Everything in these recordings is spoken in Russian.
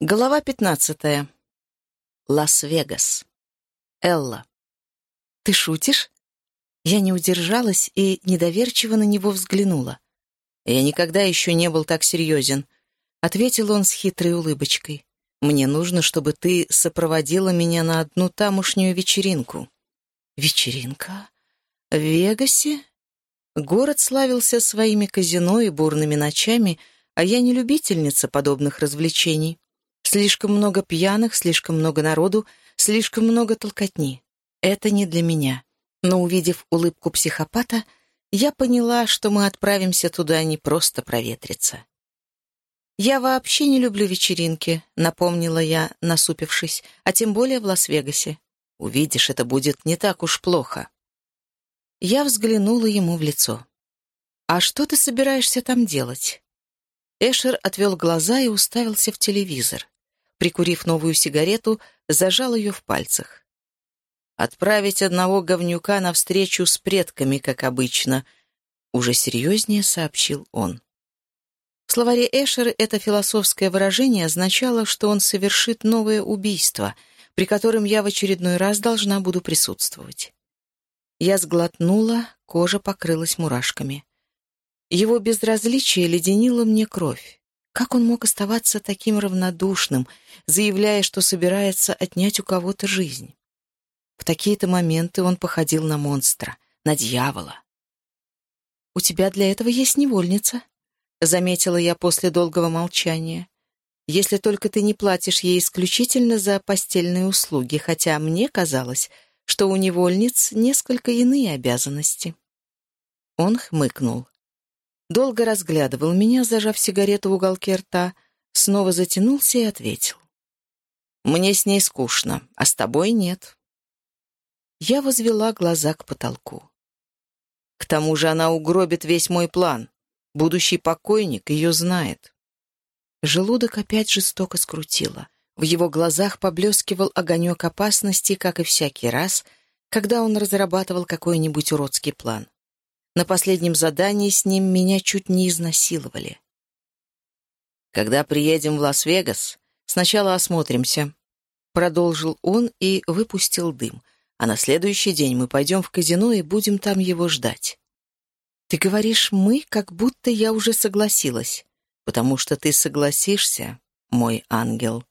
Глава пятнадцатая. Лас-Вегас. Элла. «Ты шутишь?» Я не удержалась и недоверчиво на него взглянула. «Я никогда еще не был так серьезен», — ответил он с хитрой улыбочкой. «Мне нужно, чтобы ты сопроводила меня на одну тамошнюю вечеринку». «Вечеринка? В Вегасе?» Город славился своими казино и бурными ночами, а я не любительница подобных развлечений. Слишком много пьяных, слишком много народу, слишком много толкотни. Это не для меня. Но увидев улыбку психопата, я поняла, что мы отправимся туда не просто проветриться. «Я вообще не люблю вечеринки», — напомнила я, насупившись, а тем более в Лас-Вегасе. «Увидишь, это будет не так уж плохо». Я взглянула ему в лицо. «А что ты собираешься там делать?» Эшер отвел глаза и уставился в телевизор. Прикурив новую сигарету, зажал ее в пальцах. «Отправить одного говнюка на встречу с предками, как обычно», — уже серьезнее сообщил он. В словаре Эшера это философское выражение означало, что он совершит новое убийство, при котором я в очередной раз должна буду присутствовать. Я сглотнула, кожа покрылась мурашками. Его безразличие леденило мне кровь. Как он мог оставаться таким равнодушным, заявляя, что собирается отнять у кого-то жизнь? В такие-то моменты он походил на монстра, на дьявола. «У тебя для этого есть невольница», — заметила я после долгого молчания. «Если только ты не платишь ей исключительно за постельные услуги, хотя мне казалось, что у невольниц несколько иные обязанности». Он хмыкнул. Долго разглядывал меня, зажав сигарету в уголке рта, снова затянулся и ответил. «Мне с ней скучно, а с тобой нет». Я возвела глаза к потолку. К тому же она угробит весь мой план. Будущий покойник ее знает. Желудок опять жестоко скрутило. В его глазах поблескивал огонек опасности, как и всякий раз, когда он разрабатывал какой-нибудь уродский план. На последнем задании с ним меня чуть не изнасиловали. «Когда приедем в Лас-Вегас, сначала осмотримся», — продолжил он и выпустил дым, «а на следующий день мы пойдем в казино и будем там его ждать». «Ты говоришь «мы», как будто я уже согласилась, потому что ты согласишься, мой ангел».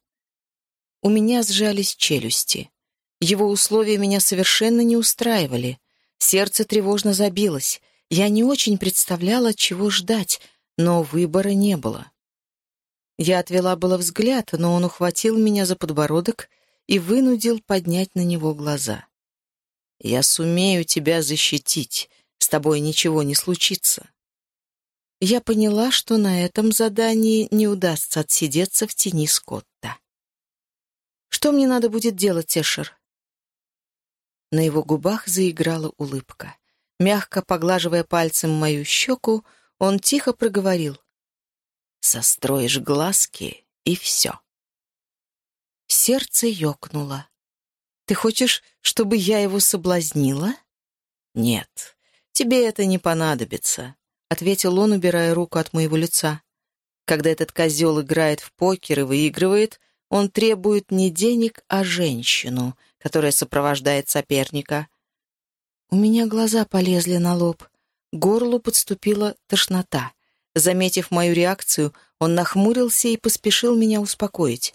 У меня сжались челюсти. Его условия меня совершенно не устраивали. Сердце тревожно забилось. Я не очень представляла, чего ждать, но выбора не было. Я отвела было взгляд, но он ухватил меня за подбородок и вынудил поднять на него глаза. «Я сумею тебя защитить, с тобой ничего не случится». Я поняла, что на этом задании не удастся отсидеться в тени Скотта. «Что мне надо будет делать, Эшер?» На его губах заиграла улыбка. Мягко поглаживая пальцем мою щеку, он тихо проговорил. «Состроишь глазки, и все». Сердце ёкнуло. «Ты хочешь, чтобы я его соблазнила?» «Нет, тебе это не понадобится», — ответил он, убирая руку от моего лица. «Когда этот козел играет в покер и выигрывает, он требует не денег, а женщину, которая сопровождает соперника. У меня глаза полезли на лоб. Горлу подступила тошнота. Заметив мою реакцию, он нахмурился и поспешил меня успокоить.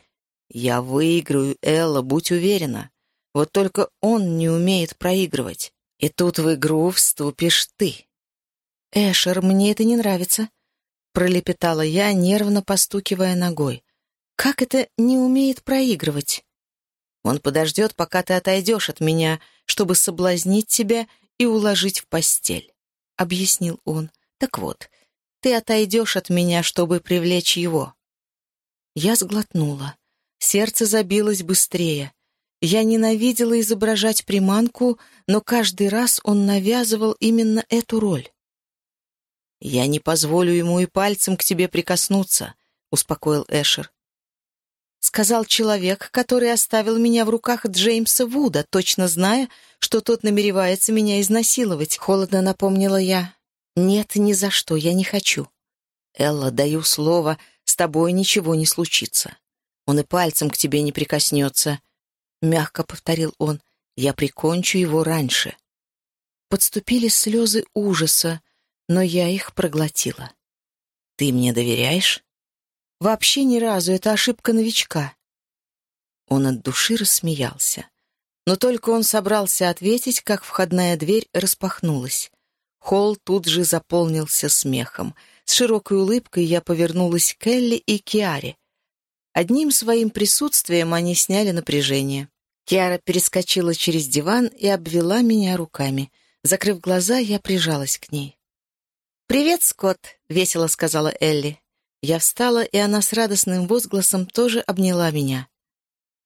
«Я выиграю, Элла, будь уверена. Вот только он не умеет проигрывать. И тут в игру вступишь ты». «Эшер, мне это не нравится», — пролепетала я, нервно постукивая ногой. «Как это не умеет проигрывать?» Он подождет, пока ты отойдешь от меня, чтобы соблазнить тебя и уложить в постель», — объяснил он. «Так вот, ты отойдешь от меня, чтобы привлечь его». Я сглотнула. Сердце забилось быстрее. Я ненавидела изображать приманку, но каждый раз он навязывал именно эту роль. «Я не позволю ему и пальцем к тебе прикоснуться», — успокоил Эшер сказал человек, который оставил меня в руках Джеймса Вуда, точно зная, что тот намеревается меня изнасиловать. Холодно напомнила я. «Нет, ни за что, я не хочу». «Элла, даю слово, с тобой ничего не случится. Он и пальцем к тебе не прикоснется», — мягко повторил он. «Я прикончу его раньше». Подступили слезы ужаса, но я их проглотила. «Ты мне доверяешь?» «Вообще ни разу, это ошибка новичка». Он от души рассмеялся. Но только он собрался ответить, как входная дверь распахнулась. Холл тут же заполнился смехом. С широкой улыбкой я повернулась к Элли и Киаре. Одним своим присутствием они сняли напряжение. Киара перескочила через диван и обвела меня руками. Закрыв глаза, я прижалась к ней. «Привет, Скотт!» — весело сказала Элли. Я встала, и она с радостным возгласом тоже обняла меня.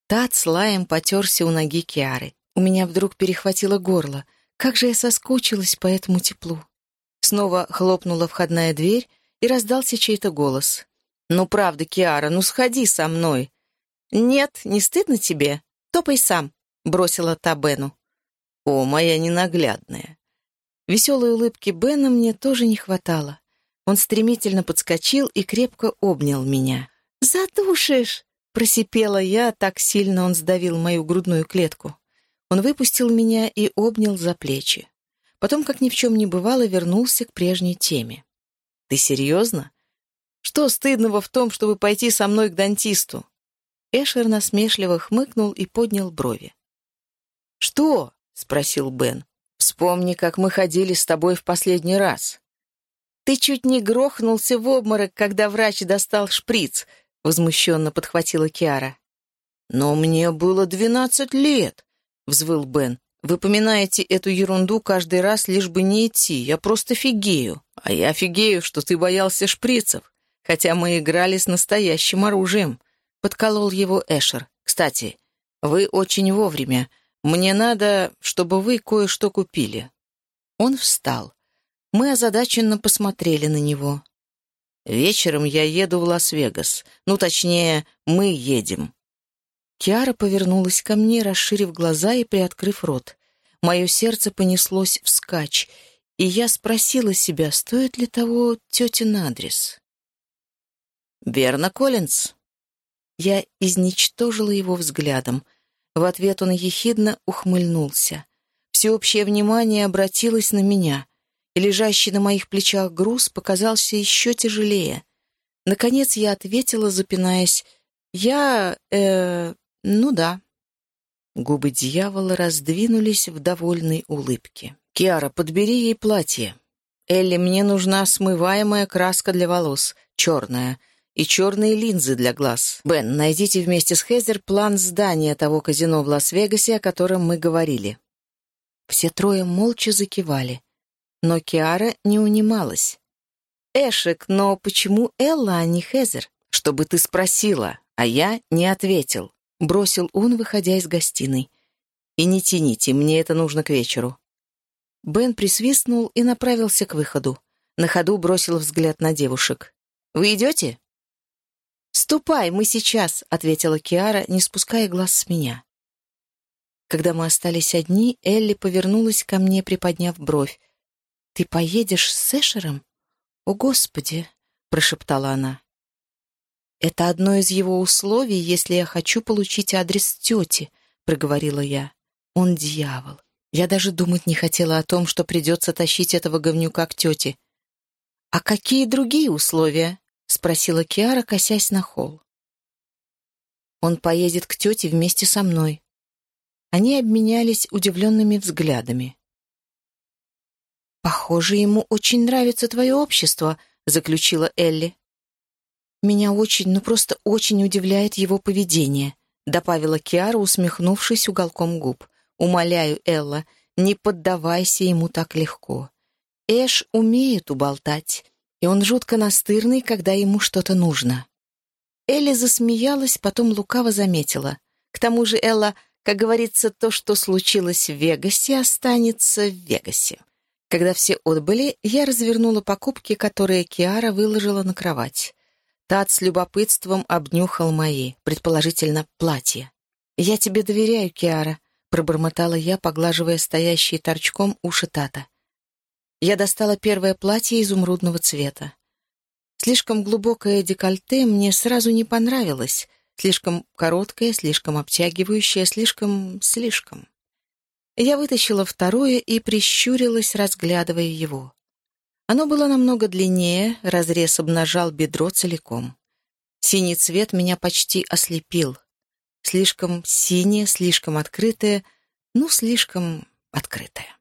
Тат с лаем потерся у ноги Киары. У меня вдруг перехватило горло. Как же я соскучилась по этому теплу. Снова хлопнула входная дверь, и раздался чей-то голос. «Ну, правда, Киара, ну сходи со мной». «Нет, не стыдно тебе? Топай сам», — бросила та Бену. «О, моя ненаглядная». Веселой улыбки Бена мне тоже не хватало. Он стремительно подскочил и крепко обнял меня. «Задушишь!» Просипела я, так сильно он сдавил мою грудную клетку. Он выпустил меня и обнял за плечи. Потом, как ни в чем не бывало, вернулся к прежней теме. «Ты серьезно? Что стыдного в том, чтобы пойти со мной к дантисту?» Эшер насмешливо хмыкнул и поднял брови. «Что?» — спросил Бен. «Вспомни, как мы ходили с тобой в последний раз. Ты чуть не грохнулся в обморок, когда врач достал шприц», возмущенно подхватила Киара. «Но мне было двенадцать лет», — взвыл Бен. «Вы поминаете эту ерунду каждый раз, лишь бы не идти. Я просто фигею. А я фигею, что ты боялся шприцев, хотя мы играли с настоящим оружием», — подколол его Эшер. «Кстати, вы очень вовремя. Мне надо, чтобы вы кое-что купили». Он встал. Мы озадаченно посмотрели на него. Вечером я еду в Лас-Вегас. Ну, точнее, мы едем». Киара повернулась ко мне, расширив глаза и приоткрыв рот. Мое сердце понеслось вскачь, и я спросила себя, стоит ли того тетин адрес. «Верно, Коллинз?» Я изничтожила его взглядом. В ответ он ехидно ухмыльнулся. Всеобщее внимание обратилось на меня — и лежащий на моих плечах груз показался еще тяжелее. Наконец я ответила, запинаясь, «Я... э... ну да». Губы дьявола раздвинулись в довольной улыбке. «Киара, подбери ей платье. Элли, мне нужна смываемая краска для волос, черная, и черные линзы для глаз. Бен, найдите вместе с Хезер план здания того казино в Лас-Вегасе, о котором мы говорили». Все трое молча закивали. Но Киара не унималась. «Эшек, но почему Элла, а не Хезер? Чтобы ты спросила, а я не ответил», — бросил он, выходя из гостиной. «И не тяните, мне это нужно к вечеру». Бен присвистнул и направился к выходу. На ходу бросил взгляд на девушек. «Вы идете?» «Ступай, мы сейчас», — ответила Киара, не спуская глаз с меня. Когда мы остались одни, Элли повернулась ко мне, приподняв бровь. «Ты поедешь с Сэшером?» «О, Господи!» — прошептала она. «Это одно из его условий, если я хочу получить адрес тети», — проговорила я. «Он дьявол. Я даже думать не хотела о том, что придется тащить этого говнюка к тете». «А какие другие условия?» — спросила Киара, косясь на холл. «Он поедет к тете вместе со мной». Они обменялись удивленными взглядами. «Похоже, ему очень нравится твое общество», — заключила Элли. «Меня очень, ну просто очень удивляет его поведение», — добавила Киара, усмехнувшись уголком губ. «Умоляю, Элла, не поддавайся ему так легко. Эш умеет уболтать, и он жутко настырный, когда ему что-то нужно». Элли засмеялась, потом лукаво заметила. «К тому же, Элла, как говорится, то, что случилось в Вегасе, останется в Вегасе. Когда все отбыли, я развернула покупки, которые Киара выложила на кровать. Тат с любопытством обнюхал мои, предположительно, платья. «Я тебе доверяю, Киара», — пробормотала я, поглаживая стоящие торчком уши Тата. Я достала первое платье изумрудного цвета. Слишком глубокое декольте мне сразу не понравилось, Слишком короткое, слишком обтягивающее, слишком... слишком. Я вытащила второе и прищурилась, разглядывая его. Оно было намного длиннее, разрез обнажал бедро целиком. Синий цвет меня почти ослепил. Слишком синее, слишком открытое, ну, слишком открытое.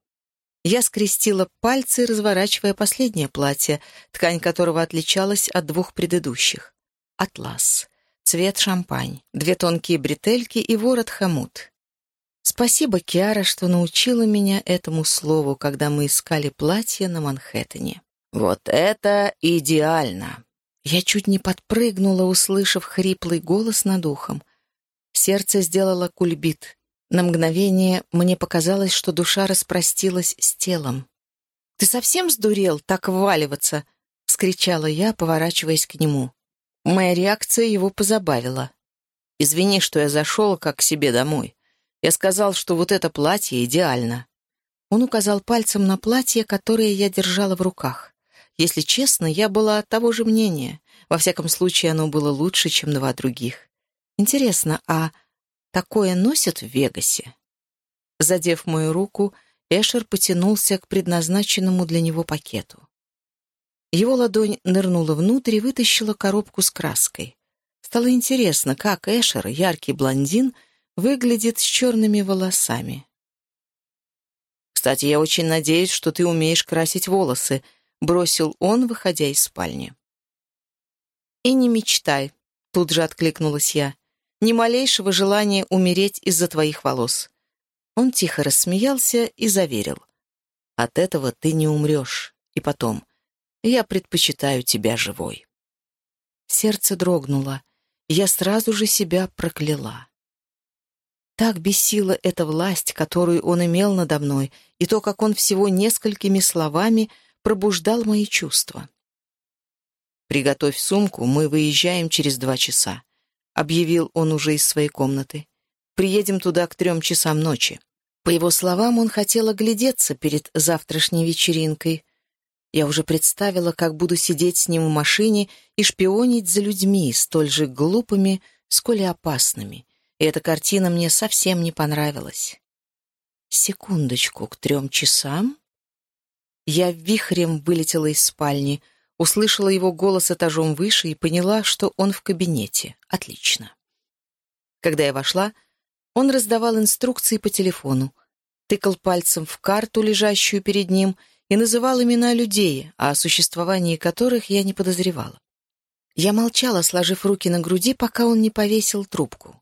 Я скрестила пальцы, разворачивая последнее платье, ткань которого отличалась от двух предыдущих. Атлас. Цвет шампань. Две тонкие бретельки и ворот хомут. Спасибо, Киара, что научила меня этому слову, когда мы искали платье на Манхэттене. Вот это идеально! Я чуть не подпрыгнула, услышав хриплый голос над ухом. Сердце сделало кульбит. На мгновение мне показалось, что душа распростилась с телом. «Ты совсем сдурел так вваливаться?» — вскричала я, поворачиваясь к нему. Моя реакция его позабавила. «Извини, что я зашел как к себе домой. Я сказал, что вот это платье идеально. Он указал пальцем на платье, которое я держала в руках. Если честно, я была того же мнения. Во всяком случае, оно было лучше, чем два других. Интересно, а такое носят в Вегасе? Задев мою руку, Эшер потянулся к предназначенному для него пакету. Его ладонь нырнула внутрь и вытащила коробку с краской. Стало интересно, как Эшер, яркий блондин, выглядит с черными волосами. «Кстати, я очень надеюсь, что ты умеешь красить волосы», — бросил он, выходя из спальни. «И не мечтай», — тут же откликнулась я, «ни малейшего желания умереть из-за твоих волос». Он тихо рассмеялся и заверил. «От этого ты не умрешь. И потом, я предпочитаю тебя живой». Сердце дрогнуло, я сразу же себя прокляла. Так бесила эта власть, которую он имел надо мной, и то, как он всего несколькими словами пробуждал мои чувства. «Приготовь сумку, мы выезжаем через два часа», — объявил он уже из своей комнаты. «Приедем туда к трем часам ночи». По его словам, он хотел оглядеться перед завтрашней вечеринкой. Я уже представила, как буду сидеть с ним в машине и шпионить за людьми, столь же глупыми, сколь и опасными, и эта картина мне совсем не понравилась. Секундочку, к трем часам? Я вихрем вылетела из спальни, услышала его голос этажом выше и поняла, что он в кабинете. Отлично. Когда я вошла, он раздавал инструкции по телефону, тыкал пальцем в карту, лежащую перед ним, и называл имена людей, о существовании которых я не подозревала. Я молчала, сложив руки на груди, пока он не повесил трубку.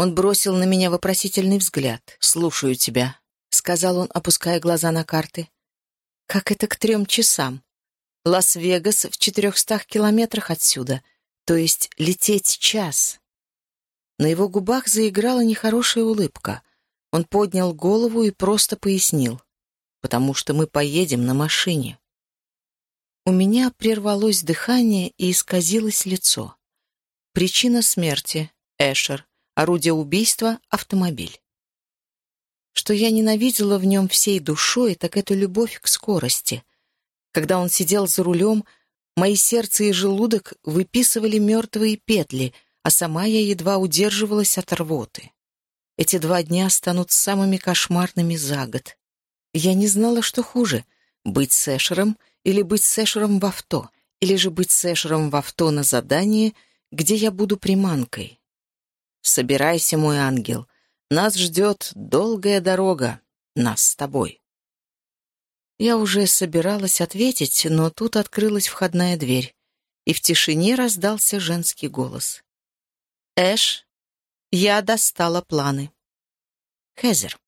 Он бросил на меня вопросительный взгляд. «Слушаю тебя», — сказал он, опуская глаза на карты. «Как это к трем часам? Лас-Вегас в четырехстах километрах отсюда, то есть лететь час». На его губах заиграла нехорошая улыбка. Он поднял голову и просто пояснил. «Потому что мы поедем на машине». У меня прервалось дыхание и исказилось лицо. Причина смерти — Эшер. Орудие убийства — автомобиль. Что я ненавидела в нем всей душой, так это любовь к скорости. Когда он сидел за рулем, мои сердце и желудок выписывали мертвые петли, а сама я едва удерживалась от рвоты. Эти два дня станут самыми кошмарными за год. Я не знала, что хуже — быть сэшером или быть сэшером в авто, или же быть сэшером в авто на задании, где я буду приманкой. Собирайся, мой ангел. Нас ждет долгая дорога. Нас с тобой. Я уже собиралась ответить, но тут открылась входная дверь, и в тишине раздался женский голос. «Эш, я достала планы». «Хезер».